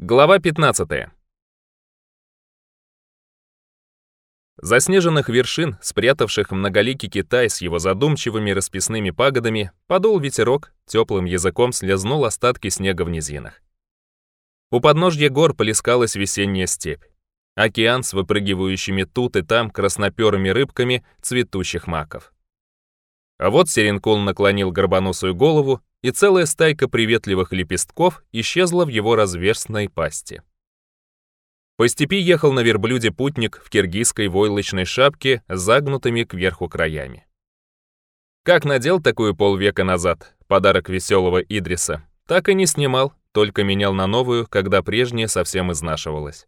Глава 15. Заснеженных вершин, спрятавших многоликий Китай с его задумчивыми расписными пагодами, подул ветерок, теплым языком слезнул остатки снега в низинах. У подножья гор полискалась весенняя степь. Океан с выпрыгивающими тут и там красноперыми рыбками цветущих маков. А вот Серенкул наклонил горбоносую голову и целая стайка приветливых лепестков исчезла в его разверстной пасти. По степи ехал на верблюде путник в киргизской войлочной шапке с загнутыми кверху краями. Как надел такую полвека назад, подарок веселого Идриса, так и не снимал, только менял на новую, когда прежняя совсем изнашивалась.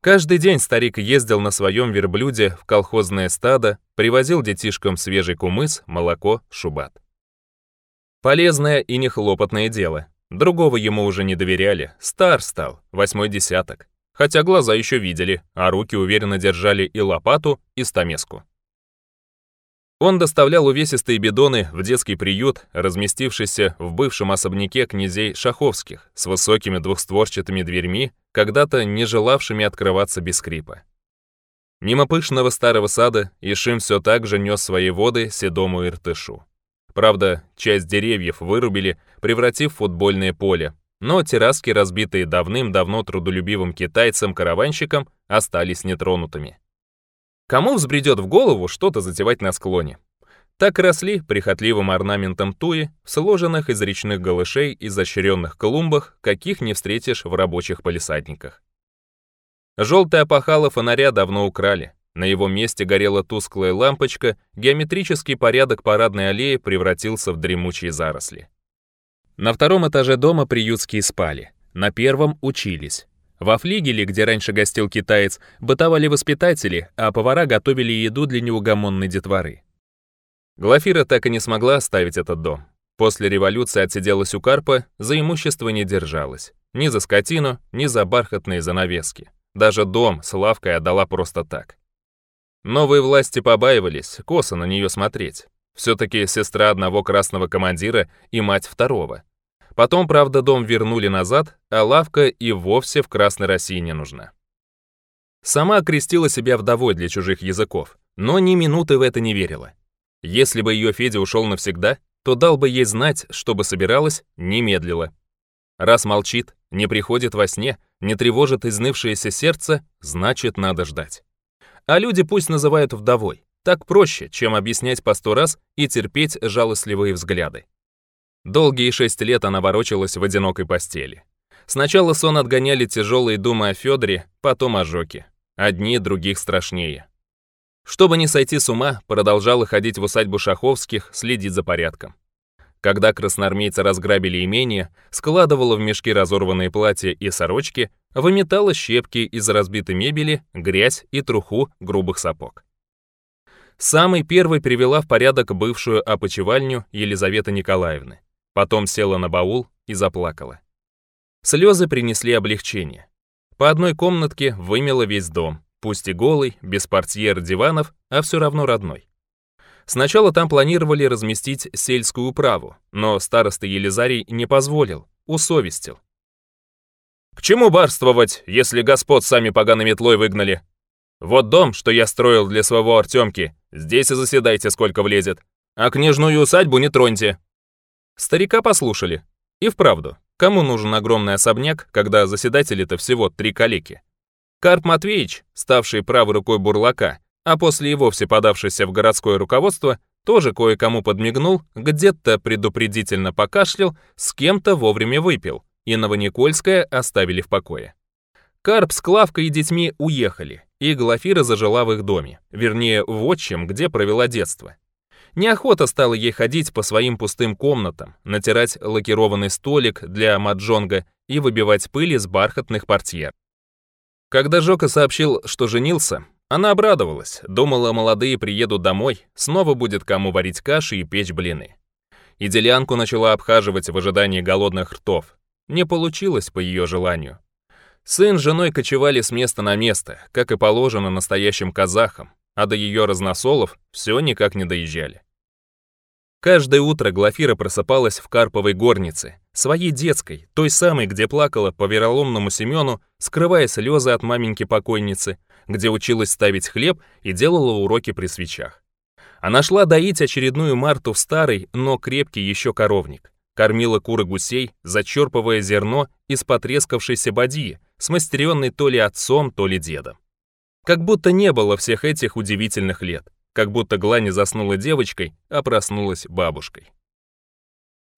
Каждый день старик ездил на своем верблюде в колхозное стадо, привозил детишкам свежий кумыс, молоко, шубат. Полезное и нехлопотное дело. Другого ему уже не доверяли, стар стал, восьмой десяток. Хотя глаза еще видели, а руки уверенно держали и лопату, и стамеску. Он доставлял увесистые бидоны в детский приют, разместившийся в бывшем особняке князей Шаховских с высокими двухстворчатыми дверьми, когда-то не желавшими открываться без скрипа. Мимо пышного старого сада Ишим все так же нес свои воды седому Иртышу. Правда, часть деревьев вырубили, превратив в футбольное поле. Но терраски, разбитые давным-давно трудолюбивым китайцем-караванщиком, остались нетронутыми. Кому взбредет в голову что-то затевать на склоне? Так росли прихотливым орнаментом туи сложенных из речных галышей изощренных колумбах, каких не встретишь в рабочих полисадниках. Желтые опахало фонаря давно украли, на его месте горела тусклая лампочка, геометрический порядок парадной аллеи превратился в дремучие заросли. На втором этаже дома приютские спали, на первом учились. Во флигеле, где раньше гостил китаец, бытовали воспитатели, а повара готовили еду для неугомонной детворы. Глафира так и не смогла оставить этот дом. После революции отсиделась у Карпа, за имущество не держалась. Ни за скотину, ни за бархатные занавески. Даже дом с лавкой отдала просто так. Новые власти побаивались косо на нее смотреть. Все-таки сестра одного красного командира и мать второго. Потом, правда, дом вернули назад, а лавка и вовсе в Красной России не нужна. Сама окрестила себя вдовой для чужих языков, но ни минуты в это не верила. Если бы ее Федя ушел навсегда, то дал бы ей знать, чтобы собиралась, не медлила. Раз молчит, не приходит во сне, не тревожит изнывшееся сердце, значит, надо ждать а люди пусть называют вдовой. Так проще, чем объяснять по сто раз и терпеть жалостливые взгляды. Долгие шесть лет она ворочалась в одинокой постели. Сначала сон отгоняли тяжелые думы о Федоре, потом о Жоке. Одни других страшнее. Чтобы не сойти с ума, продолжала ходить в усадьбу Шаховских, следить за порядком. Когда красноармейцы разграбили имение, складывала в мешки разорванные платья и сорочки, выметала щепки из разбитой мебели, грязь и труху грубых сапог. Самой первой привела в порядок бывшую опочивальню Елизаветы Николаевны. Потом села на баул и заплакала. Слезы принесли облегчение. По одной комнатке вымела весь дом, пусть и голый, без портьер, диванов, а все равно родной. Сначала там планировали разместить сельскую управу, но староста Елизарий не позволил, усовестил. «К чему барствовать, если господ сами поганой метлой выгнали? Вот дом, что я строил для своего Артемки, здесь и заседайте, сколько влезет, а княжную усадьбу не троньте». Старика послушали. И вправду, кому нужен огромный особняк, когда заседатели-то всего три калеки? Карп Матвеевич, ставший правой рукой бурлака, а после и вовсе подавшийся в городское руководство, тоже кое-кому подмигнул, где-то предупредительно покашлял, с кем-то вовремя выпил, и Новоникольское оставили в покое. Карп с Клавкой и детьми уехали, и Глафира зажила в их доме, вернее, в отчим, где провела детство. Неохота стала ей ходить по своим пустым комнатам, натирать лакированный столик для маджонга и выбивать пыль из бархатных портьер. Когда Жока сообщил, что женился, она обрадовалась, думала, молодые приедут домой, снова будет кому варить каши и печь блины. И делянку начала обхаживать в ожидании голодных ртов. Не получилось по ее желанию. Сын с женой кочевали с места на место, как и положено настоящим казахам, а до ее разносолов все никак не доезжали. Каждое утро Глафира просыпалась в Карповой горнице, своей детской, той самой, где плакала по вероломному Семену, скрывая слезы от маменьки покойницы – где училась ставить хлеб и делала уроки при свечах. Она шла доить очередную Марту в старый, но крепкий еще коровник. Кормила куры гусей, зачерпывая зерно из потрескавшейся бадьи, смастеренной то ли отцом, то ли дедом. Как будто не было всех этих удивительных лет. Как будто Глани заснула девочкой, а проснулась бабушкой.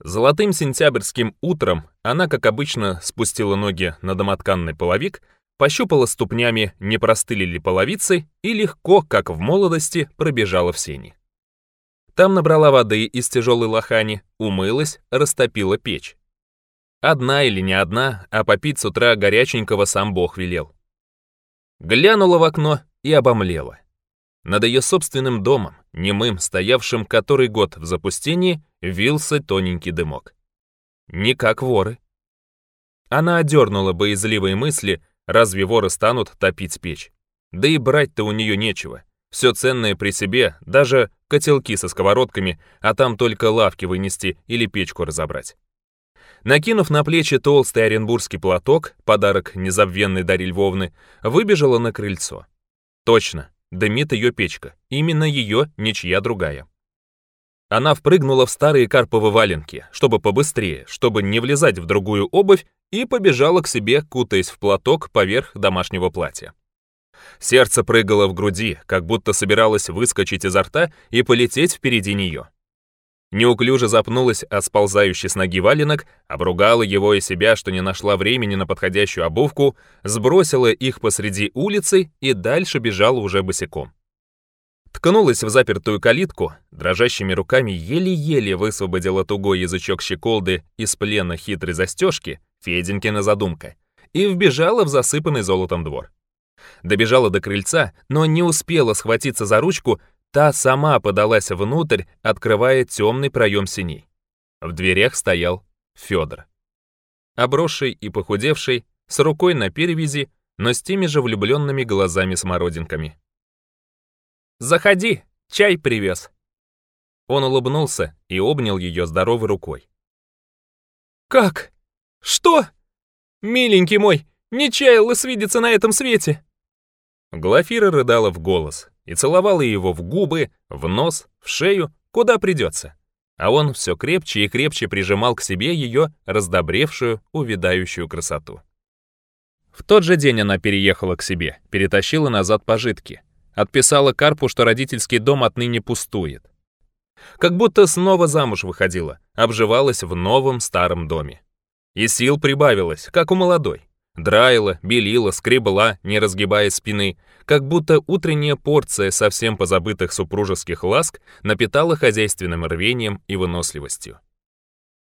Золотым сентябрьским утром она, как обычно, спустила ноги на домотканный половик пощупала ступнями, не простыли ли половицы, и легко, как в молодости, пробежала в сени. Там набрала воды из тяжелой лохани, умылась, растопила печь. Одна или не одна, а попить с утра горяченького сам Бог велел. Глянула в окно и обомлела. Над ее собственным домом, немым, стоявшим который год в запустении, вился тоненький дымок. Не как воры. Она одернула боязливые мысли, Разве воры станут топить печь? Да и брать-то у нее нечего. Все ценное при себе, даже котелки со сковородками, а там только лавки вынести или печку разобрать. Накинув на плечи толстый оренбургский платок, подарок незабвенной Дарьи Львовны, выбежала на крыльцо. Точно, дымит ее печка, именно ее, ничья другая. Она впрыгнула в старые карповы валенки, чтобы побыстрее, чтобы не влезать в другую обувь и побежала к себе, кутаясь в платок поверх домашнего платья. Сердце прыгало в груди, как будто собиралось выскочить изо рта и полететь впереди нее. Неуклюже запнулась о сползающий с ноги валенок, обругала его и себя, что не нашла времени на подходящую обувку, сбросила их посреди улицы и дальше бежала уже босиком. Ткнулась в запертую калитку, дрожащими руками еле-еле высвободила тугой язычок щеколды из плена хитрой застежки Феденькина задумка, и вбежала в засыпанный золотом двор. Добежала до крыльца, но не успела схватиться за ручку, та сама подалась внутрь, открывая темный проем синей. В дверях стоял Федор. Обросший и похудевший, с рукой на перевязи, но с теми же влюбленными глазами-смородинками. «Заходи, чай привез!» Он улыбнулся и обнял ее здоровой рукой. «Как? Что? Миленький мой, не чаял свидеться на этом свете!» Глафира рыдала в голос и целовала его в губы, в нос, в шею, куда придется. А он все крепче и крепче прижимал к себе ее раздобревшую, увядающую красоту. В тот же день она переехала к себе, перетащила назад пожитки. Отписала Карпу, что родительский дом отныне пустует. Как будто снова замуж выходила, обживалась в новом старом доме. И сил прибавилось, как у молодой. Драила, белила, скребла, не разгибая спины, как будто утренняя порция совсем позабытых супружеских ласк напитала хозяйственным рвением и выносливостью.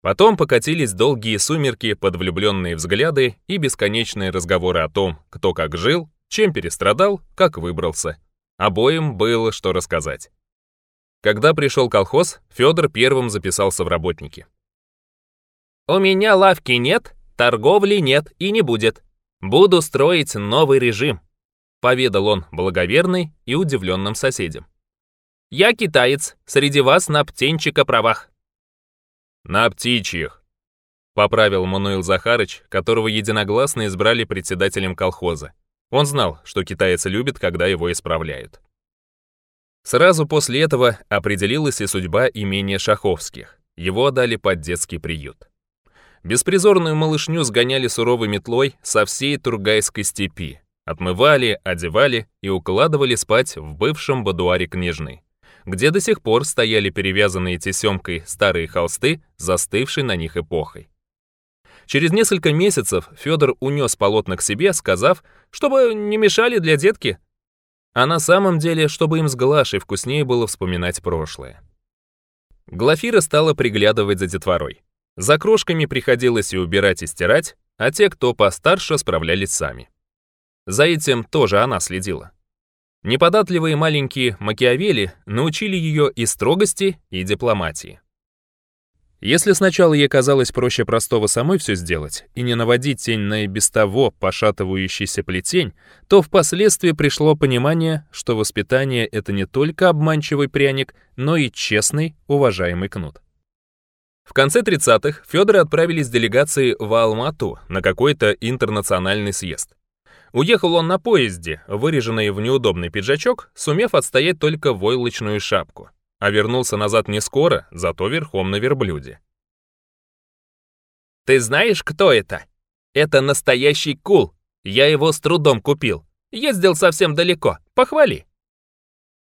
Потом покатились долгие сумерки под влюбленные взгляды и бесконечные разговоры о том, кто как жил, чем перестрадал, как выбрался. Обоим было что рассказать. Когда пришел колхоз, Федор первым записался в работники. У меня лавки нет, торговли нет и не будет. Буду строить новый режим», — поведал он благоверный и удивленным соседям. «Я китаец, среди вас на птенчика правах». «На птичьих», — поправил Мануил Захарыч, которого единогласно избрали председателем колхоза. Он знал, что китайцы любят, когда его исправляют. Сразу после этого определилась и судьба имения Шаховских. Его отдали под детский приют. Беспризорную малышню сгоняли суровой метлой со всей Тургайской степи. Отмывали, одевали и укладывали спать в бывшем бадуаре книжной, где до сих пор стояли перевязанные тесемкой старые холсты, застывшей на них эпохой. Через несколько месяцев Федор унес полотна к себе, сказав, чтобы не мешали для детки. А на самом деле, чтобы им с Глашей вкуснее было вспоминать прошлое. Глафира стала приглядывать за детворой. За крошками приходилось и убирать, и стирать, а те, кто постарше, справлялись сами. За этим тоже она следила. Неподатливые маленькие Макиавелли научили ее и строгости, и дипломатии. Если сначала ей казалось проще простого самой все сделать и не наводить тень на и без того пошатывающийся плетень, то впоследствии пришло понимание, что воспитание — это не только обманчивый пряник, но и честный, уважаемый кнут. В конце 30-х Федора отправили с делегацией в Алмату на какой-то интернациональный съезд. Уехал он на поезде, выреженный в неудобный пиджачок, сумев отстоять только войлочную шапку, а вернулся назад не скоро, зато верхом на верблюде. «Ты знаешь, кто это? Это настоящий кул. Я его с трудом купил. Ездил совсем далеко. Похвали!»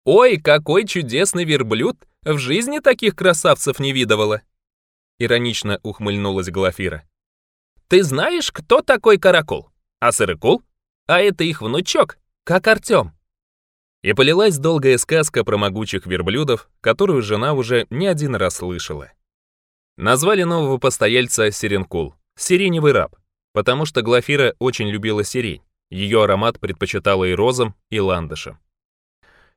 «Ой, какой чудесный верблюд! В жизни таких красавцев не видывала!» Иронично ухмыльнулась Глафира. «Ты знаешь, кто такой Каракул? А Сырыкул? А это их внучок, как Артем». И полилась долгая сказка про могучих верблюдов, которую жена уже не один раз слышала. Назвали нового постояльца Сиренкул, сиреневый раб, потому что Глафира очень любила сирень. Ее аромат предпочитала и розам, и ландышам.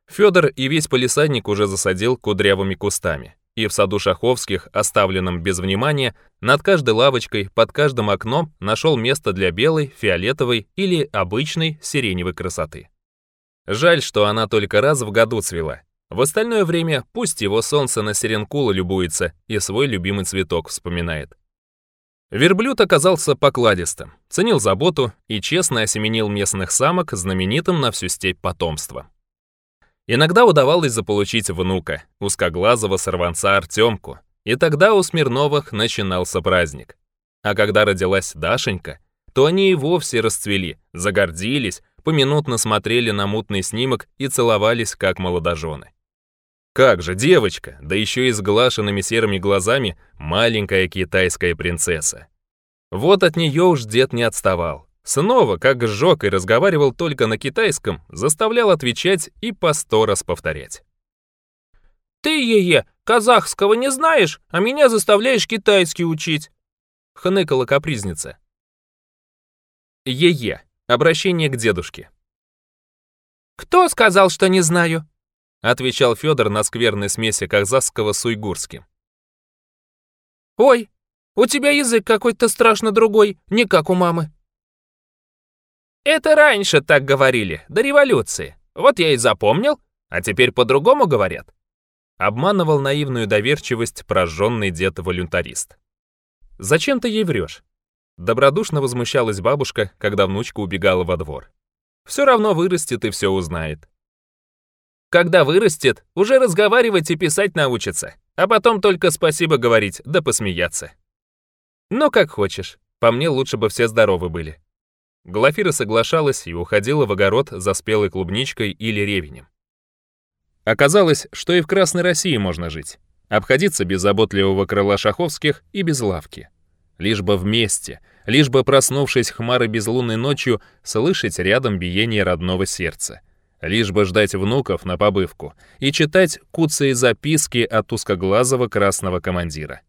Федор и весь полисадник уже засадил кудрявыми кустами и в саду Шаховских, оставленном без внимания, над каждой лавочкой, под каждым окном нашел место для белой, фиолетовой или обычной сиреневой красоты. Жаль, что она только раз в году цвела. В остальное время пусть его солнце на сиренкула любуется и свой любимый цветок вспоминает. Верблюд оказался покладистым, ценил заботу и честно осеменил местных самок знаменитым на всю степь потомством. Иногда удавалось заполучить внука, узкоглазого сорванца Артемку, и тогда у Смирновых начинался праздник. А когда родилась Дашенька, то они и вовсе расцвели, загордились, поминутно смотрели на мутный снимок и целовались, как молодожены. Как же девочка, да еще и с глашенными серыми глазами, маленькая китайская принцесса. Вот от нее уж дед не отставал. Снова, как Жок и разговаривал только на китайском, заставлял отвечать и по сто раз повторять. «Ты, Е-Е, казахского не знаешь, а меня заставляешь китайский учить!» — хныкала капризница. Е-Е. Обращение к дедушке. «Кто сказал, что не знаю?» — отвечал Федор на скверной смеси казахского с уйгурским. «Ой, у тебя язык какой-то страшно другой, не как у мамы», это раньше так говорили, до революции. Вот я и запомнил, а теперь по-другому говорят. Обманывал наивную доверчивость прожженный дед-волюнтарист. «Зачем ты ей врешь?» Добродушно возмущалась бабушка, когда внучка убегала во двор. «Все равно вырастет и все узнает». «Когда вырастет, уже разговаривать и писать научится, а потом только спасибо говорить да посмеяться». Но как хочешь. По мне лучше бы все здоровы были. Глафира соглашалась и уходила в огород за спелой клубничкой или ревенем. Оказалось, что и в Красной России можно жить. Обходиться без заботливого крыла шаховских и без лавки. Лишь бы вместе, лишь бы проснувшись хмары безлунной ночью, слышать рядом биение родного сердца. Лишь бы ждать внуков на побывку и читать куцые записки от узкоглазого красного командира.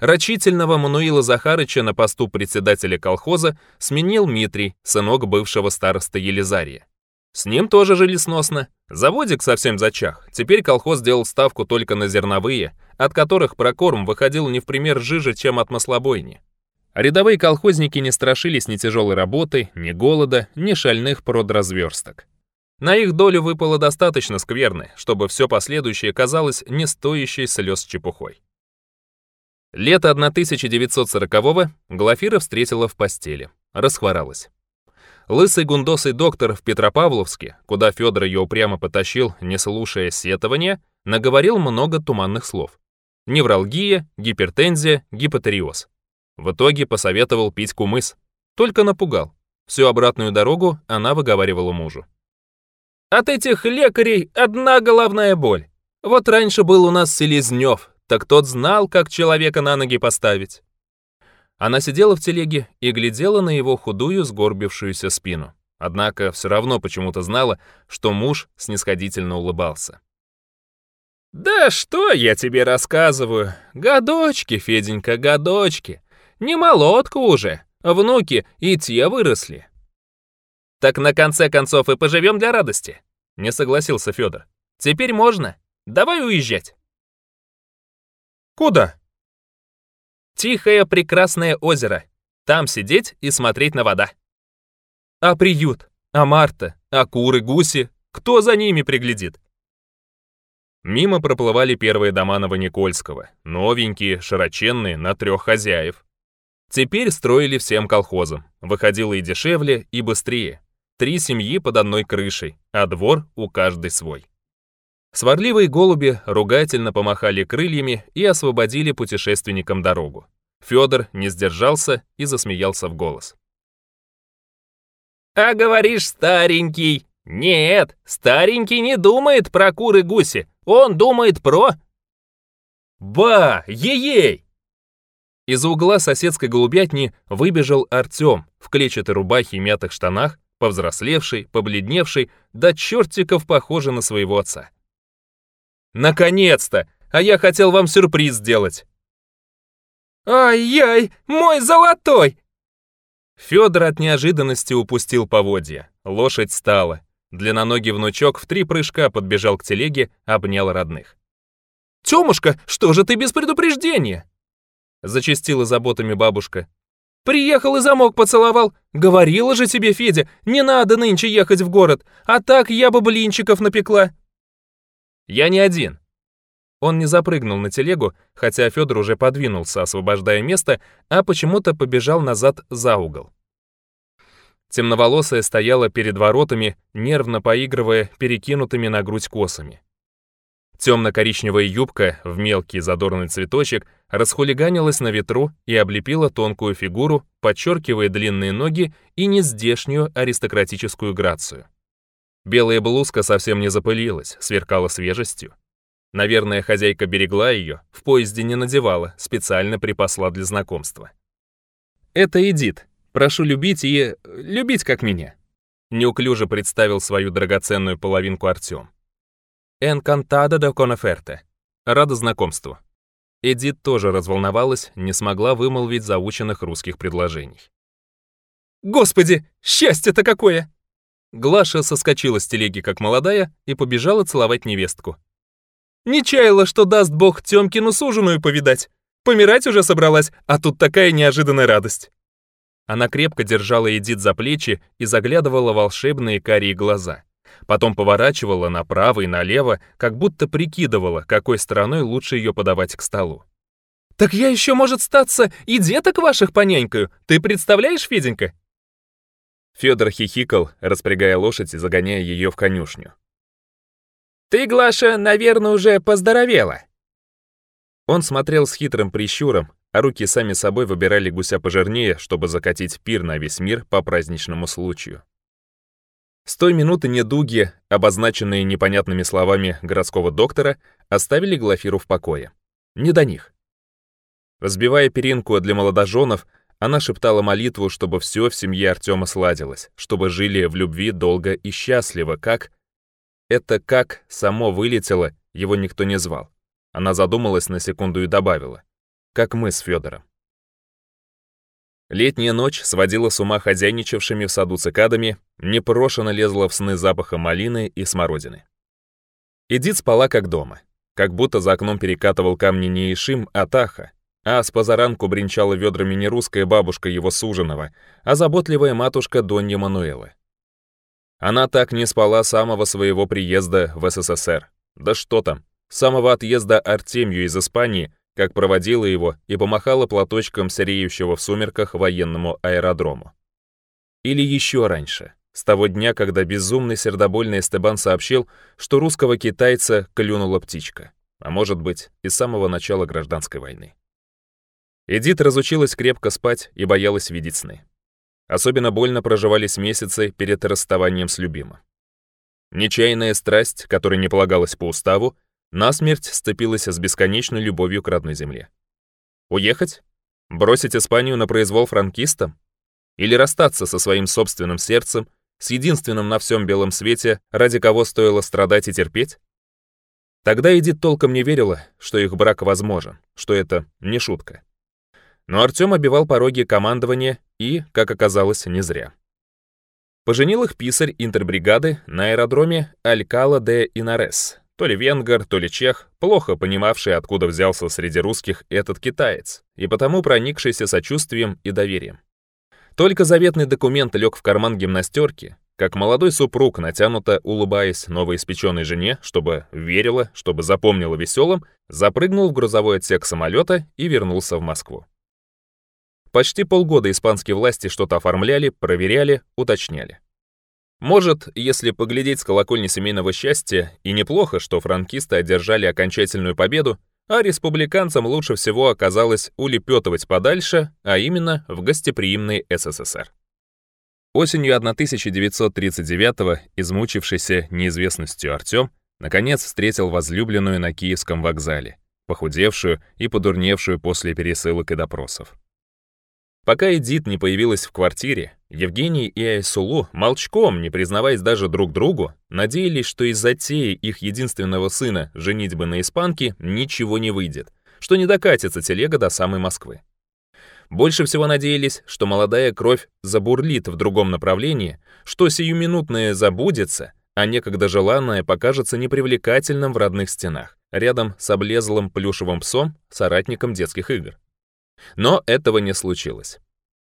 Рачительного Мануила Захарыча на посту председателя колхоза сменил Митрий, сынок бывшего староста Елизария. С ним тоже жили сносно. Заводик совсем зачах. Теперь колхоз делал ставку только на зерновые, от которых прокорм выходил не в пример жиже, чем от маслобойни. Рядовые колхозники не страшились ни тяжелой работы, ни голода, ни шальных продразверсток. На их долю выпало достаточно скверны, чтобы все последующее казалось не стоящей слез чепухой. Лето 1940-го Глафира встретила в постели. Расхворалась. Лысый гундосый доктор в Петропавловске, куда Федор ее упрямо потащил, не слушая сетования, наговорил много туманных слов. Невралгия, гипертензия, гипотериоз. В итоге посоветовал пить кумыс. Только напугал. Всю обратную дорогу она выговаривала мужу. «От этих лекарей одна головная боль. Вот раньше был у нас Селезнев, так тот знал, как человека на ноги поставить. Она сидела в телеге и глядела на его худую, сгорбившуюся спину. Однако все равно почему-то знала, что муж снисходительно улыбался. «Да что я тебе рассказываю? Годочки, Феденька, годочки. Не молодка уже, внуки и те выросли». «Так на конце концов и поживем для радости», — не согласился Федор. «Теперь можно. Давай уезжать». Куда? Тихое прекрасное озеро. Там сидеть и смотреть на вода. А приют? А Марта? А куры, гуси? Кто за ними приглядит? Мимо проплывали первые дома Новоникольского. Новенькие, широченные, на трех хозяев. Теперь строили всем колхозом. Выходило и дешевле, и быстрее. Три семьи под одной крышей, а двор у каждой свой. Сварливые голуби ругательно помахали крыльями и освободили путешественникам дорогу. Федор не сдержался и засмеялся в голос. «А говоришь, старенький!» «Нет, старенький не думает про куры гуси, он думает про...» «Ба! Ей-ей!» Из угла соседской голубятни выбежал Артем в клетчатой рубахе и мятых штанах, повзрослевший, побледневший, до чертиков похожий на своего отца. Наконец-то! А я хотел вам сюрприз сделать!» «Ай-яй, мой золотой!» Федор от неожиданности упустил поводья. Лошадь стала. Длинноногий внучок в три прыжка подбежал к телеге, обнял родных. «Тёмушка, что же ты без предупреждения?» Зачастила заботами бабушка. «Приехал и замок поцеловал. Говорила же тебе, Федя, не надо нынче ехать в город, а так я бы блинчиков напекла». Я не один!» Он не запрыгнул на телегу, хотя Федор уже подвинулся, освобождая место, а почему-то побежал назад за угол. Темноволосая стояла перед воротами, нервно поигрывая перекинутыми на грудь косами. Темно-коричневая юбка в мелкий задорный цветочек расхулиганилась на ветру и облепила тонкую фигуру, подчеркивая длинные ноги и нездешнюю аристократическую грацию. Белая блузка совсем не запылилась, сверкала свежестью. Наверное, хозяйка берегла ее, в поезде не надевала, специально припасла для знакомства. «Это Эдит. Прошу любить и... Э, любить как меня». Неуклюже представил свою драгоценную половинку Артем. «Энкантада да коноферте. Рада знакомству». Эдит тоже разволновалась, не смогла вымолвить заученных русских предложений. «Господи, счастье-то какое!» Глаша соскочила с телеги, как молодая, и побежала целовать невестку. «Не чаяла, что даст бог Тёмкину суженую повидать. Помирать уже собралась, а тут такая неожиданная радость». Она крепко держала Эдит за плечи и заглядывала волшебные карие глаза. Потом поворачивала направо и налево, как будто прикидывала, какой стороной лучше ее подавать к столу. «Так я еще, может, статься и деток ваших понянькаю, ты представляешь, Феденька?» Федор хихикал, распрягая лошадь и загоняя ее в конюшню. «Ты, Глаша, наверное, уже поздоровела!» Он смотрел с хитрым прищуром, а руки сами собой выбирали гуся пожирнее, чтобы закатить пир на весь мир по праздничному случаю. С той минуты недуги, обозначенные непонятными словами городского доктора, оставили Глафиру в покое. Не до них. Разбивая перинку для молодоженов, она шептала молитву, чтобы все в семье Артема сладилось, чтобы жили в любви долго и счастливо, как... Это как само вылетело, его никто не звал. Она задумалась на секунду и добавила. Как мы с Федором. Летняя ночь сводила с ума хозяйничавшими в саду цикадами, непрошено лезла в сны запаха малины и смородины. Эдит спала как дома, как будто за окном перекатывал камни не Ишим, а Таха, а с позаранку бренчала ведрами не русская бабушка его суженого, а заботливая матушка Донья Мануэла. Она так не спала самого своего приезда в СССР. Да что там, самого отъезда Артемью из Испании, как проводила его и помахала платочком сереющего в сумерках военному аэродрому. Или еще раньше, с того дня, когда безумный сердобольный Эстебан сообщил, что русского китайца клюнула птичка, а может быть, и с самого начала гражданской войны. Эдит разучилась крепко спать и боялась видеть сны. Особенно больно проживались месяцы перед расставанием с любимым. Нечаянная страсть, которой не полагалась по уставу, насмерть сцепилась с бесконечной любовью к родной земле. Уехать? Бросить Испанию на произвол франкистам? Или расстаться со своим собственным сердцем, с единственным на всем белом свете, ради кого стоило страдать и терпеть? Тогда Эдит толком не верила, что их брак возможен, что это не шутка. Но Артём обивал пороги командования и, как оказалось, не зря. Поженил их писарь интербригады на аэродроме Алькала де Инарес, то ли венгер, то ли чех, плохо понимавший, откуда взялся среди русских этот китаец, и потому проникшийся сочувствием и доверием. Только заветный документ лег в карман гимнастерки, как молодой супруг, натянуто улыбаясь новоиспеченной жене, чтобы верила, чтобы запомнила веселым, запрыгнул в грузовой отсек самолета и вернулся в Москву. Почти полгода испанские власти что-то оформляли, проверяли, уточняли. Может, если поглядеть с колокольни семейного счастья, и неплохо, что франкисты одержали окончательную победу, а республиканцам лучше всего оказалось улепетывать подальше, а именно в гостеприимный СССР. Осенью 1939-го, измучившийся неизвестностью Артем, наконец встретил возлюбленную на Киевском вокзале, похудевшую и подурневшую после пересылок и допросов. Пока Эдит не появилась в квартире, Евгений и Айсулу, молчком, не признаваясь даже друг другу, надеялись, что из затеи их единственного сына женить бы на испанке ничего не выйдет, что не докатится телега до самой Москвы. Больше всего надеялись, что молодая кровь забурлит в другом направлении, что сиюминутное забудется, а некогда желанное покажется непривлекательным в родных стенах, рядом с облезлым плюшевым псом, соратником детских игр. Но этого не случилось.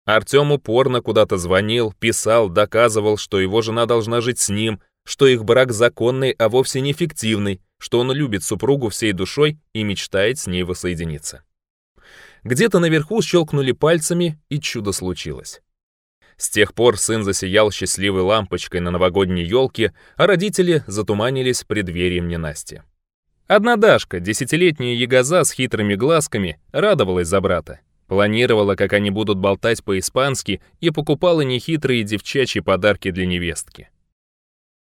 Артему упорно куда-то звонил, писал, доказывал, что его жена должна жить с ним, что их брак законный, а вовсе не фиктивный, что он любит супругу всей душой и мечтает с ней воссоединиться. Где-то наверху щелкнули пальцами, и чудо случилось. С тех пор сын засиял счастливой лампочкой на новогодней елке, а родители затуманились преддверием ненастья. Одна Дашка, десятилетняя ягоза с хитрыми глазками, радовалась за брата. Планировала, как они будут болтать по-испански, и покупала нехитрые девчачьи подарки для невестки.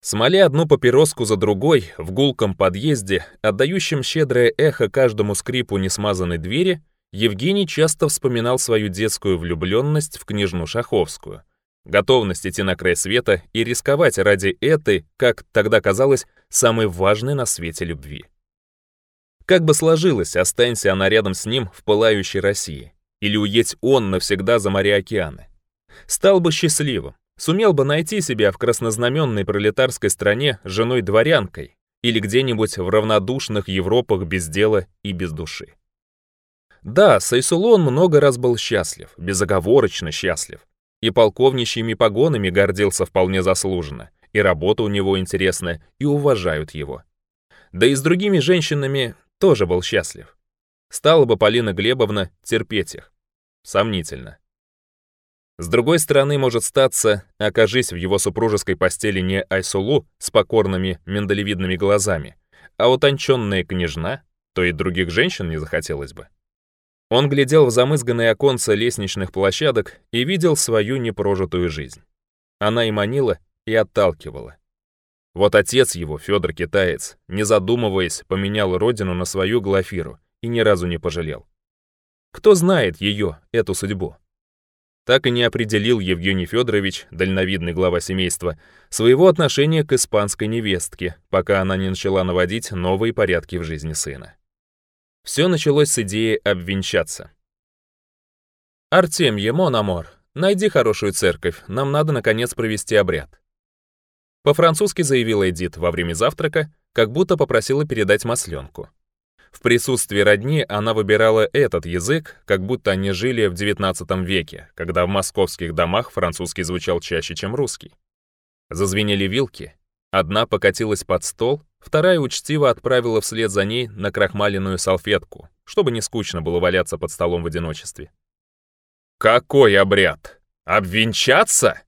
Смоля одну папироску за другой в гулком подъезде, отдающем щедрое эхо каждому скрипу несмазанной двери, Евгений часто вспоминал свою детскую влюбленность в княжну Шаховскую. Готовность идти на край света и рисковать ради этой, как тогда казалось, самой важной на свете любви. Как бы сложилось, останься она рядом с ним в пылающей России, или уедь он навсегда за моря океаны. Стал бы счастливым, сумел бы найти себя в краснознаменной пролетарской стране женой-дворянкой или где-нибудь в равнодушных Европах без дела и без души. Да, Сайсулон много раз был счастлив, безоговорочно счастлив, и полковничьими погонами гордился вполне заслуженно, и работа у него интересная, и уважают его. Да и с другими женщинами тоже был счастлив. Стала бы Полина Глебовна терпеть их. Сомнительно. С другой стороны, может статься, окажись в его супружеской постели не Айсулу с покорными миндалевидными глазами, а утонченная княжна, то и других женщин не захотелось бы. Он глядел в замызганные оконца лестничных площадок и видел свою непрожитую жизнь. Она и манила, и отталкивала, вот отец его, Федор Китаец, не задумываясь, поменял родину на свою Глафиру и ни разу не пожалел. Кто знает ее, эту судьбу? Так и не определил Евгений Федорович, дальновидный глава семейства, своего отношения к испанской невестке, пока она не начала наводить новые порядки в жизни сына. Все началось с идеи обвенчаться. «Артемье, Мономор, найди хорошую церковь, нам надо, наконец, провести обряд». По-французски заявила Эдит во время завтрака, как будто попросила передать масленку. В присутствии родни она выбирала этот язык, как будто они жили в XIX веке, когда в московских домах французский звучал чаще, чем русский. Зазвенели вилки. Одна покатилась под стол, вторая учтиво отправила вслед за ней на крахмаленную салфетку, чтобы не скучно было валяться под столом в одиночестве. «Какой обряд? Обвенчаться?»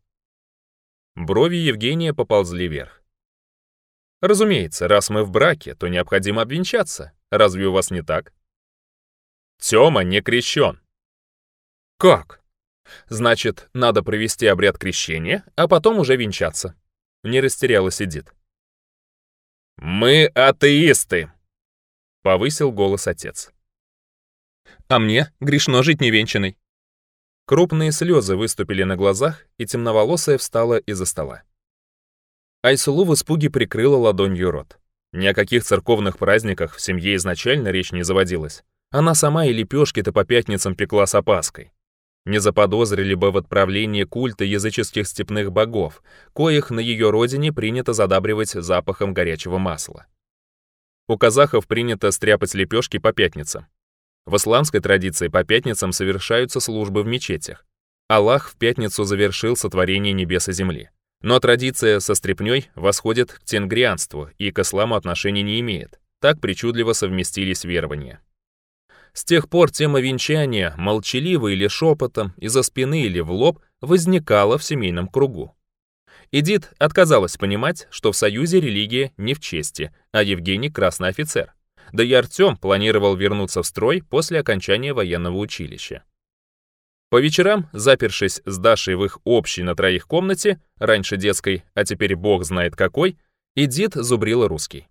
Брови Евгения поползли вверх. «Разумеется, раз мы в браке, то необходимо обвенчаться. Разве у вас не так?» «Тёма не крещен». «Как?» «Значит, надо провести обряд крещения, а потом уже венчаться». Не растерялась Эдит. «Мы атеисты!» — повысил голос отец. «А мне грешно жить невенчанной», Крупные слезы выступили на глазах, и темноволосая встала из-за стола. Айсулу в испуге прикрыла ладонью рот. Ни о каких церковных праздниках в семье изначально речь не заводилась. Она сама и лепешки-то по пятницам пекла с опаской. Не заподозрили бы в отправлении культа языческих степных богов, коих на ее родине принято задабривать запахом горячего масла. У казахов принято стряпать лепешки по пятницам. В исламской традиции по пятницам совершаются службы в мечетях. Аллах в пятницу завершил сотворение небес и земли. Но традиция со стрепнёй восходит к тенгрианству и к исламу отношения не имеет. Так причудливо совместились верования. С тех пор тема венчания, молчаливо или шепотом, из-за спины или в лоб, возникала в семейном кругу. Эдит отказалась понимать, что в Союзе религия не в чести, а Евгений — красный офицер — да и Артём планировал вернуться в строй после окончания военного училища. По вечерам, запершись с Дашей в их общей на троих комнате, раньше детской, а теперь бог знает какой, Эдит зубрила русский.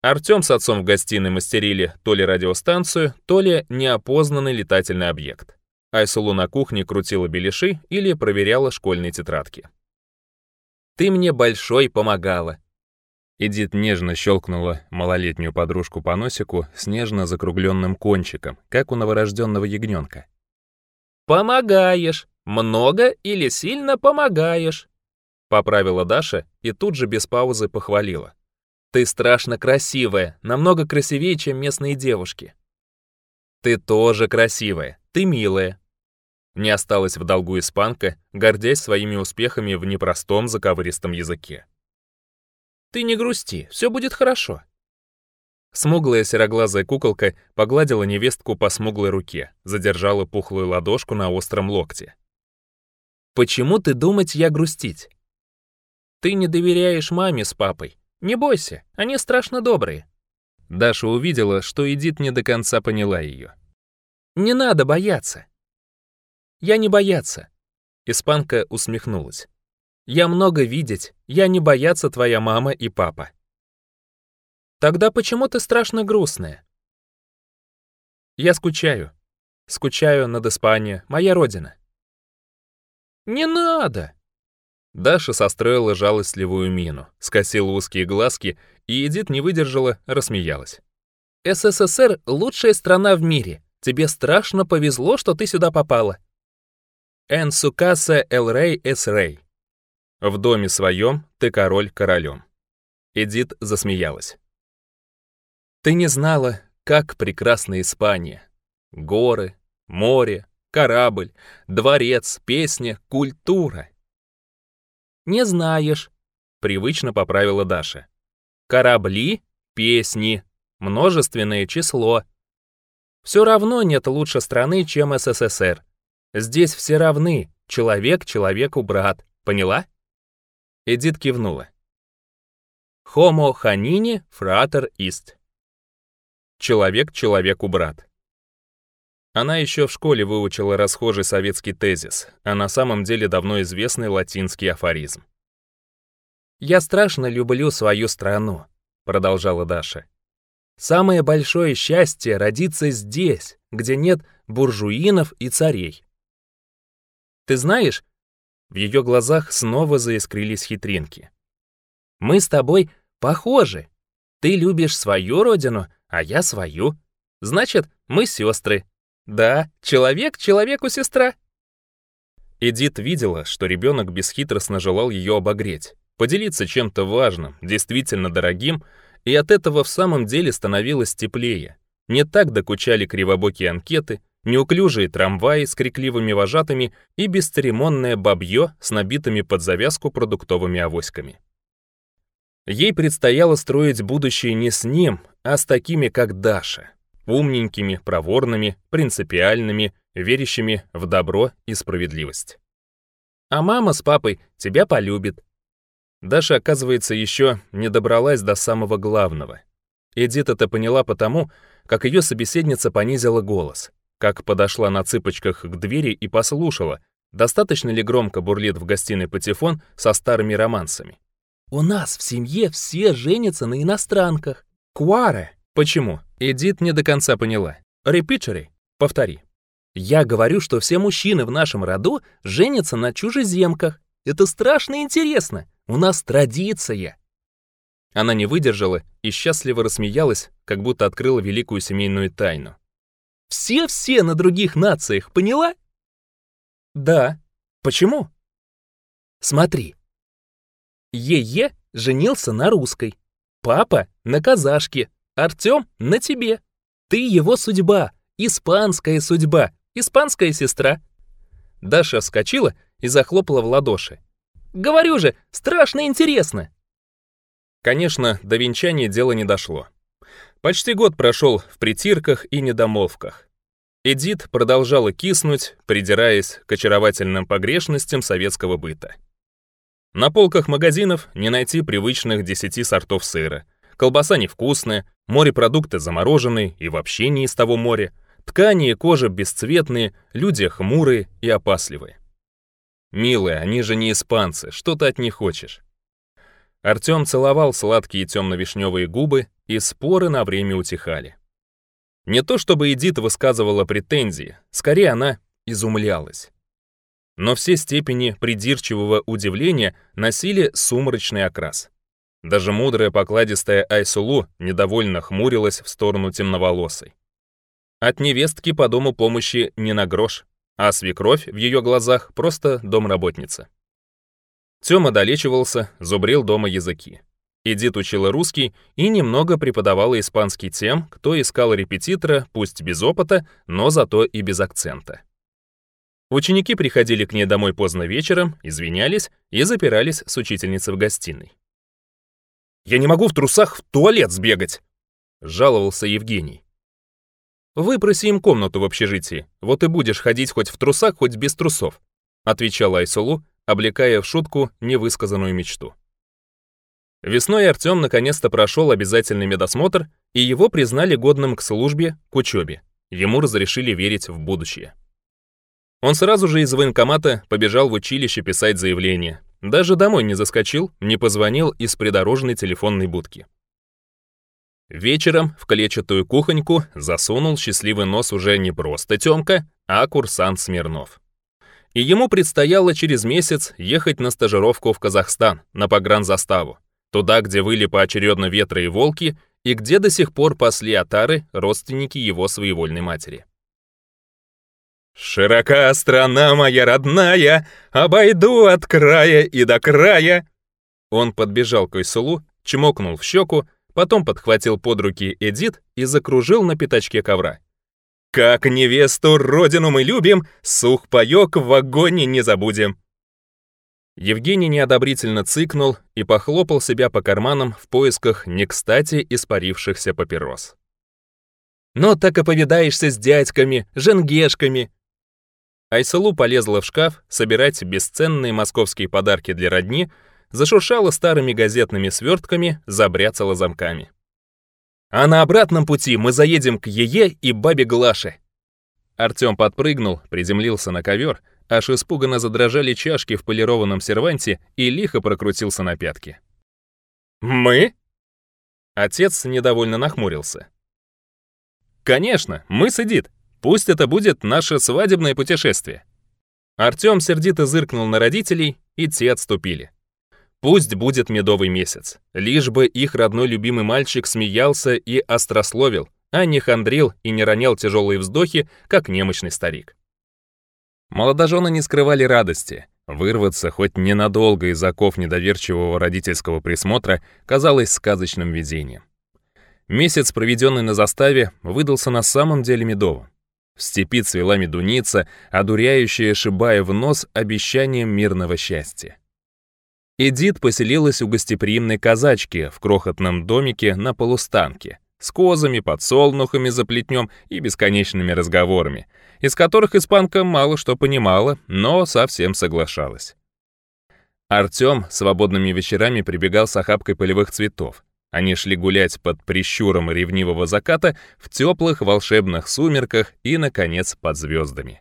Артём с отцом в гостиной мастерили то ли радиостанцию, то ли неопознанный летательный объект. Айсулу на кухне крутила беляши или проверяла школьные тетрадки. «Ты мне большой помогала», Эдит нежно щелкнула малолетнюю подружку по носику с нежно закругленным кончиком, как у новорожденного ягненка. «Помогаешь! Много или сильно помогаешь!» Поправила Даша и тут же без паузы похвалила. «Ты страшно красивая, намного красивее, чем местные девушки». «Ты тоже красивая, ты милая». Не осталась в долгу испанка, гордясь своими успехами в непростом заковыристом языке. Ты не грусти, все будет хорошо». Смуглая сероглазая куколка погладила невестку по смуглой руке, задержала пухлую ладошку на остром локте. «Почему ты думать я грустить?» «Ты не доверяешь маме с папой. Не бойся, они страшно добрые». Даша увидела, что Эдит не до конца поняла ее. «Не надо бояться». «Я не бояться». Испанка усмехнулась. Я много видеть, я не бояться твоя мама и папа. Тогда почему ты страшно грустная? Я скучаю. Скучаю над Испанией, моя родина. Не надо! Даша состроила жалостливую мину, скосила узкие глазки, и Эдит не выдержала, рассмеялась. «СССР — лучшая страна в мире. Тебе страшно повезло, что ты сюда попала». «Энсукаса Эл Рэй Эс Рэй», «В доме своем ты король королем». Эдит засмеялась. «Ты не знала, как прекрасна Испания. Горы, море, корабль, дворец, песня, культура». «Не знаешь», — привычно поправила Даша. «Корабли, песни, множественное число. Все равно нет лучше страны, чем СССР. Здесь все равны, человек человеку брат, поняла?» Эдит кивнула. Homo ханини фратер ист. Человек человеку брат. Она еще в школе выучила расхожий советский тезис, а на самом деле давно известный латинский афоризм. «Я страшно люблю свою страну», — продолжала Даша. «Самое большое счастье — родиться здесь, где нет буржуинов и царей. Ты знаешь, в ее глазах снова заискрились хитринки. «Мы с тобой похожи. Ты любишь свою родину, а я свою. Значит, мы сестры. Да, человек человеку сестра». Эдит видела, что ребенок бесхитростно желал ее обогреть, поделиться чем-то важным, действительно дорогим, и от этого в самом деле становилось теплее. Не так докучали кривобокие анкеты, неуклюжие трамваи с крикливыми вожатыми и бесцеремонное бабье с набитыми под завязку продуктовыми авоськами. Ей предстояло строить будущее не с ним, а с такими, как Даша. Умненькими, проворными, принципиальными, верящими в добро и справедливость. А мама с папой тебя полюбит. Даша, оказывается, еще не добралась до самого главного. Эдит это поняла потому, как ее собеседница понизила голос — как подошла на цыпочках к двери и послушала, достаточно ли громко бурлит в гостиной патефон со старыми романсами. «У нас в семье все женятся на иностранках. Куаре!» «Почему?» Эдит не до конца поняла. «Репичери?» «Повтори». «Я говорю, что все мужчины в нашем роду женятся на чужеземках. Это страшно интересно. У нас традиция!» Она не выдержала и счастливо рассмеялась, как будто открыла великую семейную тайну. Все-все на других нациях, поняла? Да. Почему? Смотри. Е-Е женился на русской. Папа на казашке. Артем на тебе. Ты его судьба. Испанская судьба. Испанская сестра. Даша вскочила и захлопала в ладоши. Говорю же, страшно интересно. Конечно, до венчания дело не дошло. Почти год прошел в притирках и недомовках. Эдит продолжала киснуть, придираясь к очаровательным погрешностям советского быта. На полках магазинов не найти привычных 10 сортов сыра. Колбаса невкусная, морепродукты заморожены и вообще не из того моря, ткани и кожа бесцветные, люди хмурые и опасливые. «Милые, они же не испанцы, что ты от них хочешь?» Артем целовал сладкие темно-вишневые губы, и споры на время утихали. Не то чтобы Эдит высказывала претензии, скорее она изумлялась. Но все степени придирчивого удивления носили сумрачный окрас. Даже мудрая покладистая Айсулу недовольно хмурилась в сторону темноволосой. От невестки по дому помощи не на грош, а свекровь в ее глазах просто домработница. Тёма долечивался, зубрил дома языки. Эдит учила русский и немного преподавала испанский тем, кто искал репетитора, пусть без опыта, но зато и без акцента. Ученики приходили к ней домой поздно вечером, извинялись и запирались с учительницей в гостиной. «Я не могу в трусах в туалет сбегать!» — жаловался Евгений. «Выпроси им комнату в общежитии, вот и будешь ходить хоть в трусах, хоть без трусов», — отвечала Айсулу, облекая в шутку невысказанную мечту. Весной Артём наконец-то прошел обязательный медосмотр, и его признали годным к службе, к учебе. Ему разрешили верить в будущее. Он сразу же из военкомата побежал в училище писать заявление. Даже домой не заскочил, не позвонил из придорожной телефонной будки. Вечером в клетчатую кухоньку засунул счастливый нос уже не просто Тёмка, а курсант Смирнов и ему предстояло через месяц ехать на стажировку в Казахстан, на погранзаставу, туда, где выли поочередно ветры и волки, и где до сих пор пасли отары родственники его своевольной матери. «Широка страна моя родная, обойду от края и до края!» Он подбежал к Айсулу, чмокнул в щеку, потом подхватил под руки Эдит и закружил на пятачке ковра. Как невесту родину мы любим, сухпайок в вагоне не забудем. Евгений неодобрительно цыкнул и похлопал себя по карманам в поисках не кстати испарившихся папирос. «Но так и повидаешься с дядьками, женгешками!» Айсалу полезла в шкаф собирать бесценные московские подарки для родни, зашуршала старыми газетными свертками, забряцала замками. А на обратном пути мы заедем к Ее и бабе Глаше». Артём подпрыгнул, приземлился на ковер, аж испуганно задрожали чашки в полированном серванте и лихо прокрутился на пятки. «Мы?» Отец недовольно нахмурился. «Конечно, мы с Эдит. Пусть это будет наше свадебное путешествие». Артём сердито зыркнул на родителей, и те отступили. Пусть будет медовый месяц. Лишь бы их родной любимый мальчик смеялся и острословил, а не хандрил и не ронял тяжелые вздохи, как немощный старик. Молодожены не скрывали радости. Вырваться хоть ненадолго из оков недоверчивого родительского присмотра казалось сказочным видением. Месяц, проведенный на заставе, выдался на самом деле медовым. В степи цвела медуница, одуряющая, шибая в нос обещанием мирного счастья. Эдит поселилась у гостеприимной казачки в крохотном домике на полустанке, с козами, подсолнухами за плетнем и бесконечными разговорами, из которых испанка мало что понимала, но совсем соглашалась. Артем свободными вечерами прибегал с охапкой полевых цветов. Они шли гулять под прищуром ревнивого заката в теплых волшебных сумерках и, наконец, под звездами.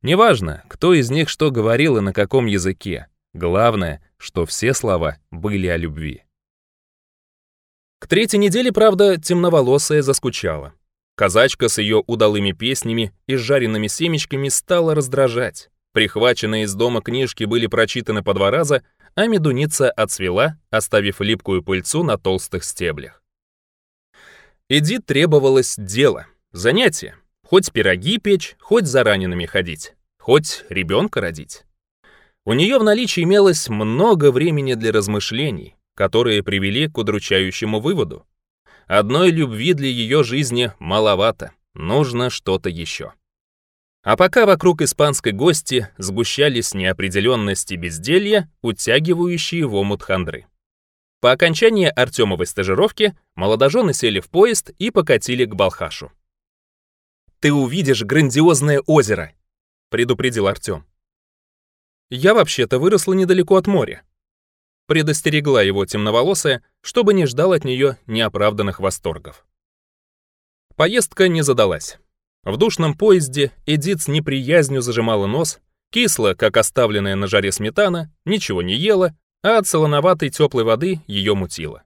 Неважно, кто из них что говорил и на каком языке — Главное, что все слова были о любви. К третьей неделе, правда, темноволосая заскучала. Казачка с ее удалыми песнями и жареными семечками стала раздражать. Прихваченные из дома книжки были прочитаны по два раза, а медуница отцвела, оставив липкую пыльцу на толстых стеблях. Иди требовалось дело, занятие. Хоть пироги печь, хоть за ранеными ходить, хоть ребенка родить. У нее в наличии имелось много времени для размышлений, которые привели к удручающему выводу. Одной любви для ее жизни маловато, нужно что-то еще. А пока вокруг испанской гости сгущались неопределенности безделья, утягивающие в омут хандры. По окончании Артемовой стажировки молодожены сели в поезд и покатили к Балхашу. «Ты увидишь грандиозное озеро», — предупредил Артем. «Я вообще-то выросла недалеко от моря». Предостерегла его темноволосая, чтобы не ждал от нее неоправданных восторгов. Поездка не задалась. В душном поезде Эдит с неприязнью зажимала нос, кисло, как оставленная на жаре сметана, ничего не ела, а от солоноватой теплой воды ее мутило.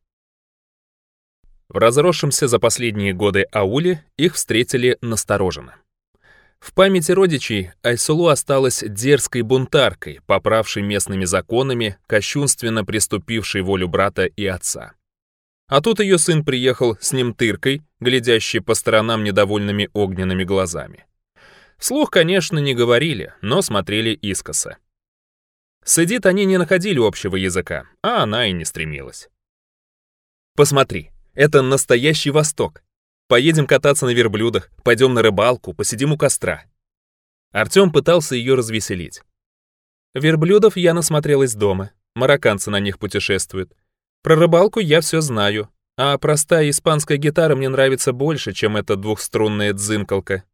В разросшемся за последние годы ауле их встретили настороженно. В памяти родичей Айсулу осталась дерзкой бунтаркой, поправшей местными законами, кощунственно приступившей волю брата и отца. А тут ее сын приехал с ним тыркой, глядящий по сторонам недовольными огненными глазами. Слух, конечно, не говорили, но смотрели искоса. С Эдит они не находили общего языка, а она и не стремилась. «Посмотри, это настоящий Восток. Поедем кататься на верблюдах, пойдем на рыбалку, посидим у костра». Артем пытался ее развеселить. Верблюдов я насмотрелась дома. Марокканцы на них путешествуют. Про рыбалку я все знаю. А простая испанская гитара мне нравится больше, чем эта двухструнная дзынкалка.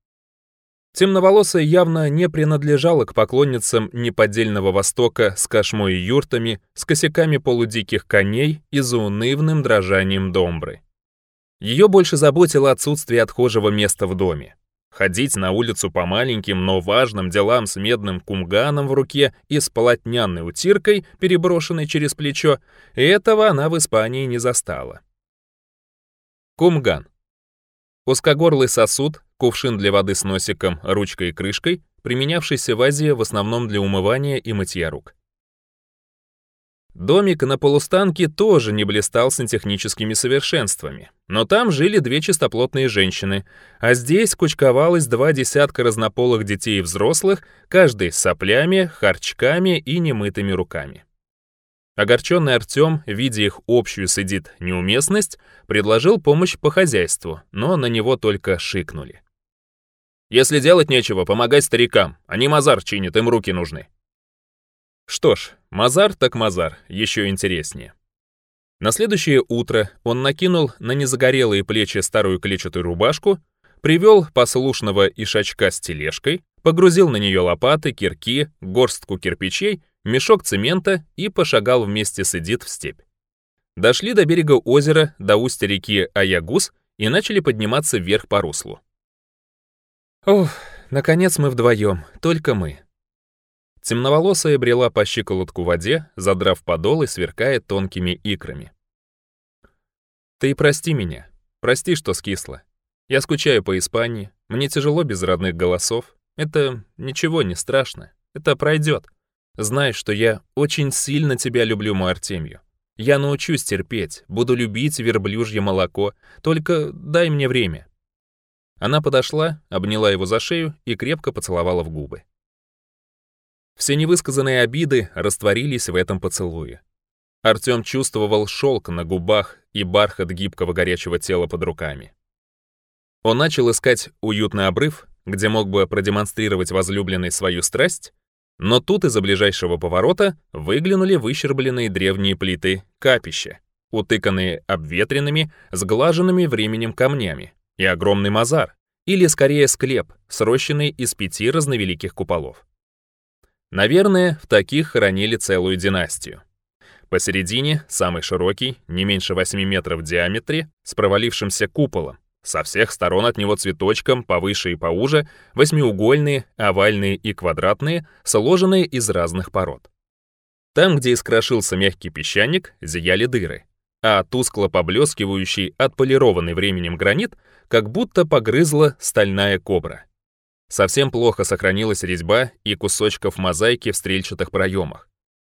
Темноволосая явно не принадлежала к поклонницам неподдельного Востока с кошмой и юртами, с косяками полудиких коней и заунывным дрожанием домбры. Ее больше заботило отсутствие отхожего места в доме. Ходить на улицу по маленьким, но важным делам с медным кумганом в руке и с полотнянной утиркой, переброшенной через плечо, этого она в Испании не застала. Кумган. Узкогорлый сосуд, кувшин для воды с носиком, ручкой и крышкой, применявшийся в Азии в основном для умывания и мытья рук. Домик на полустанке тоже не блистал сантехническими совершенствами. Но там жили две чистоплотные женщины, а здесь кучковалось два десятка разнополых детей и взрослых, каждый с соплями, харчками и немытыми руками. Огорченный Артем, видя их общую с неуместность, предложил помощь по хозяйству, но на него только шикнули. «Если делать нечего, помогай старикам, они мазар чинят, им руки нужны», что ж, Мазар так Мазар, еще интереснее. На следующее утро он накинул на незагорелые плечи старую клетчатую рубашку, привел послушного ишачка с тележкой, погрузил на нее лопаты, кирки, горстку кирпичей, мешок цемента и пошагал вместе с Эдит в степь. Дошли до берега озера, до устья реки Аягус и начали подниматься вверх по руслу. «Ох, наконец мы вдвоем, только мы», Темноволосая брела по щиколотку в воде, задрав подол и сверкая тонкими икрами. «Ты прости меня. Прости, что скисла. Я скучаю по Испании. Мне тяжело без родных голосов. Это ничего не страшно. Это пройдет. Знаешь, что я очень сильно тебя люблю, мой Артемью. Я научусь терпеть, буду любить верблюжье молоко. Только дай мне время». Она подошла, обняла его за шею и крепко поцеловала в губы. Все невысказанные обиды растворились в этом поцелуе. Артем чувствовал шелк на губах и бархат гибкого горячего тела под руками. Он начал искать уютный обрыв, где мог бы продемонстрировать возлюбленной свою страсть, но тут из-за ближайшего поворота выглянули выщербленные древние плиты капища, утыканные обветренными, сглаженными временем камнями, и огромный мазар, или скорее склеп, срощенный из пяти разновеликих куполов. Наверное, в таких хранили целую династию. Посередине, самый широкий, не меньше 8 метров в диаметре, с провалившимся куполом, со всех сторон от него цветочком, повыше и поуже, восьмиугольные, овальные и квадратные, сложенные из разных пород. Там, где искрошился мягкий песчаник, зияли дыры, а тускло поблескивающий отполированный временем гранит как будто погрызла стальная кобра — Совсем плохо сохранилась резьба и кусочков мозаики в стрельчатых проемах.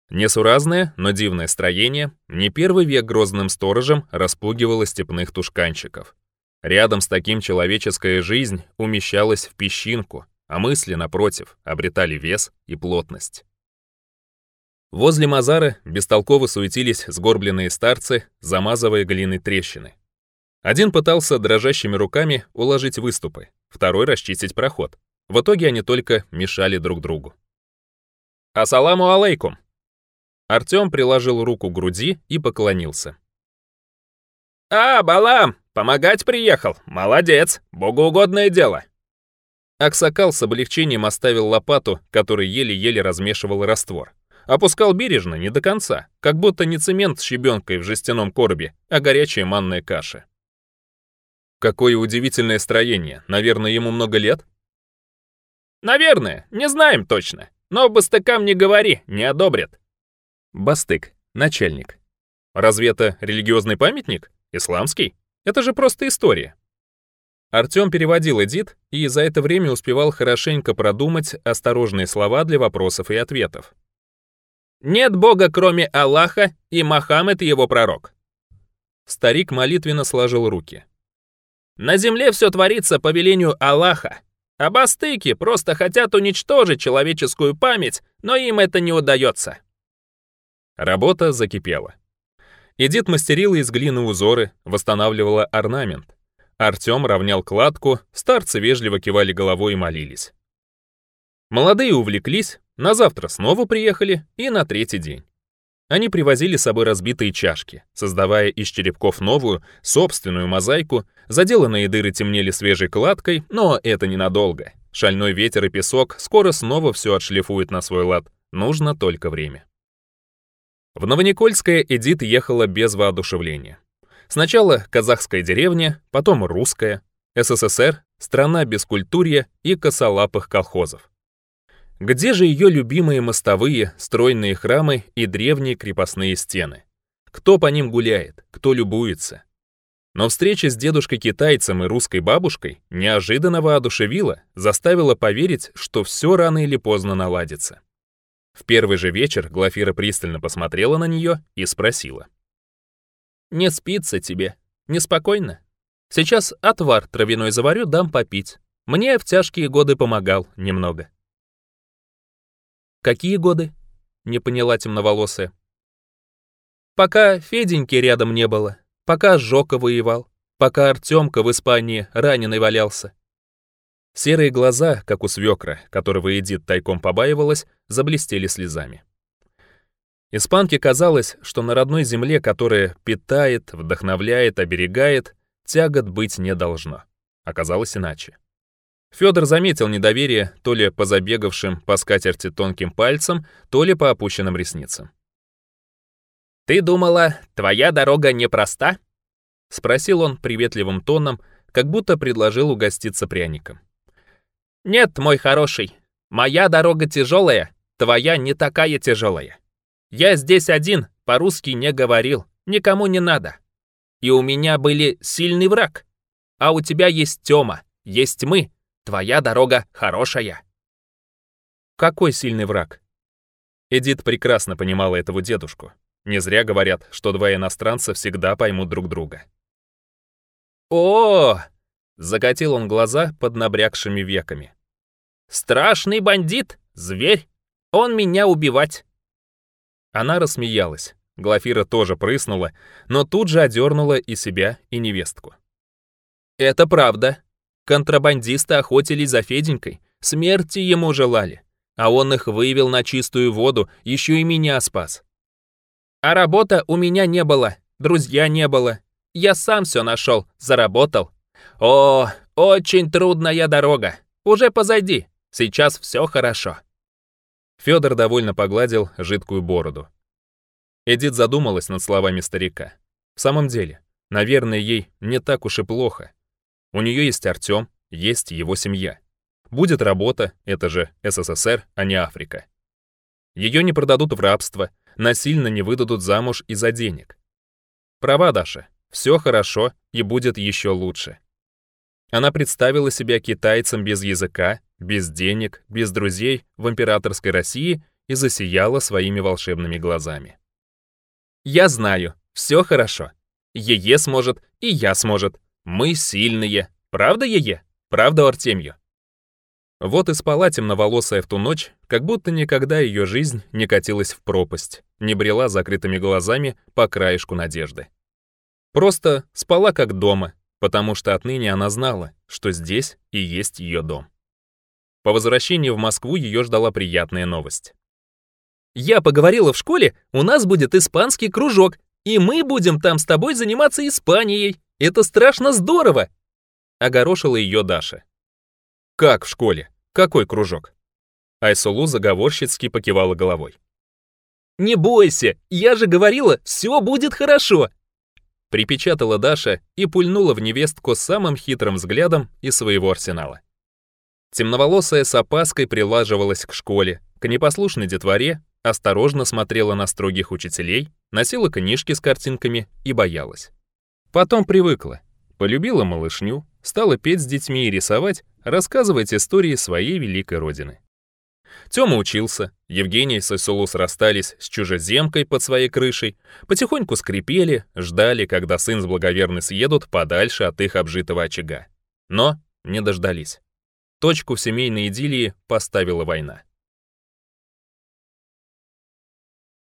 Несуразное, но дивное строение не первый век грозным сторожем распугивало степных тушканчиков. Рядом с таким человеческая жизнь умещалась в песчинку, а мысли, напротив, обретали вес и плотность. Возле Мазара бестолково суетились сгорбленные старцы, замазывая глины трещины. Один пытался дрожащими руками уложить выступы, второй расчистить проход, в итоге они только мешали друг другу. «Ассаламу алейкум!» Артём приложил руку к груди и поклонился. «А, Балам, помогать приехал! Молодец! Богоугодное дело!» Аксакал с облегчением оставил лопату, который еле-еле размешивал раствор. Опускал бережно, не до конца, как будто не цемент с щебенкой в жестяном коробе, а горячая манная каша. Какое удивительное строение, наверное, ему много лет? Наверное, не знаем точно. Но бастыкам не говори, не одобрят. Бастык. Начальник. Разве это религиозный памятник? Исламский? Это же просто история. Артём переводил Эдит и за это время успевал хорошенько продумать осторожные слова для вопросов и ответов. «Нет Бога, кроме Аллаха, и Мохаммед его пророк». Старик молитвенно сложил руки. «На земле все творится по велению Аллаха, Абастыки просто хотят уничтожить человеческую память, но им это не удается. Работа закипела. Эдит мастерила из глины узоры, восстанавливала орнамент. Артем равнял кладку, старцы вежливо кивали головой и молились. Молодые увлеклись, на завтра снова приехали и на третий день. Они привозили с собой разбитые чашки, создавая из черепков новую, собственную мозаику, заделанные дыры темнели свежей кладкой, но это ненадолго. Шальной ветер и песок скоро снова все отшлифует на свой лад, нужно только время. В Новоникольское Эдит ехала без воодушевления. Сначала казахская деревня, потом русская, СССР, страна без культурья и косолапых колхозов. Где же ее любимые мостовые, стройные храмы и древние крепостные стены? Кто по ним гуляет, кто любуется? Но встреча с дедушкой-китайцем и русской бабушкой неожиданно воодушевила, заставила поверить, что все рано или поздно наладится. В первый же вечер Глафира пристально посмотрела на нее и спросила. «Не спится тебе? Неспокойно? Сейчас отвар травяной заварю, дам попить. Мне в тяжкие годы помогал немного». «Какие годы?» — не поняла темноволосая. «Пока Феденьки рядом не было, пока Жока воевал, пока Артемка в Испании раненый валялся». Серые глаза, как у свекра, которого Эдит тайком побаивалась, заблестели слезами. Испанке казалось, что на родной земле, которая питает, вдохновляет, оберегает, тягот быть не должно. Оказалось иначе. Федор заметил недоверие то ли по забегавшим по скатерти тонким пальцам, то ли по опущенным ресницам. «Ты думала, твоя дорога непроста?» — спросил он приветливым тоном, как будто предложил угоститься пряником. «Нет, мой хороший, моя дорога тяжелая, твоя не такая тяжелая. Я здесь один, по-русски не говорил, никому не надо. И у меня были сильный враг. А у тебя есть Тёма, есть мы, Твоя дорога хорошая. Какой сильный враг? Эдит прекрасно понимала этого дедушку. Не зря говорят, что два иностранца всегда поймут друг друга. О! -о, Закатил он глаза под набрякшими веками. Страшный бандит, зверь, он меня убивать. Она рассмеялась. Глафира тоже прыснула, но тут же одернула и себя, и невестку. «Это правда», Контрабандисты охотились за Феденькой, смерти ему желали. А он их вывел на чистую воду, еще и меня спас. А работа у меня не было, друзья не было. Я сам все нашел, заработал. О, очень трудная дорога. Уже позади. Сейчас все хорошо. Федор довольно погладил жидкую бороду. Эдит задумалась над словами старика. В самом деле, наверное, ей не так уж и плохо. У нее есть Артем, есть его семья. Будет работа, это же СССР, а не Африка. Ее не продадут в рабство, насильно не выдадут замуж из-за денег. Права, Даша, все хорошо и будет еще лучше. Она представила себя китайцем без языка, без денег, без друзей в императорской России и засияла своими волшебными глазами. «Я знаю, все хорошо. Ее сможет, и я сможет. Мы сильные. Правда, Ее? Правда, Артемью. Вот и спала темноволосая в ту ночь, как будто никогда ее жизнь не катилась в пропасть, не брела закрытыми глазами по краешку надежды. Просто спала как дома, потому что отныне она знала, что здесь и есть ее дом. По возвращении в Москву ее ждала приятная новость. «Я поговорила в школе, у нас будет испанский кружок, и мы будем там с тобой заниматься Испанией», это страшно здорово!» — огорошила ее Даша. «Как в школе? Какой кружок?» Айсулу заговорщицки покивала головой. «Не бойся, я же говорила, все будет хорошо!» Припечатала Даша и пульнула в невестку самым хитрым взглядом из своего арсенала. Темноволосая с опаской прилаживалась к школе, к непослушной детворе, осторожно смотрела на строгих учителей, носила книжки с картинками и боялась. Потом привыкла, полюбила малышню, стала петь с детьми и рисовать, рассказывать истории своей великой родины. Тёма учился, Евгений с Исулус расстались с чужеземкой под своей крышей, потихоньку скрипели, ждали, когда сын с благоверной съедут подальше от их обжитого очага. Но не дождались. Точку в семейной идиллии поставила война.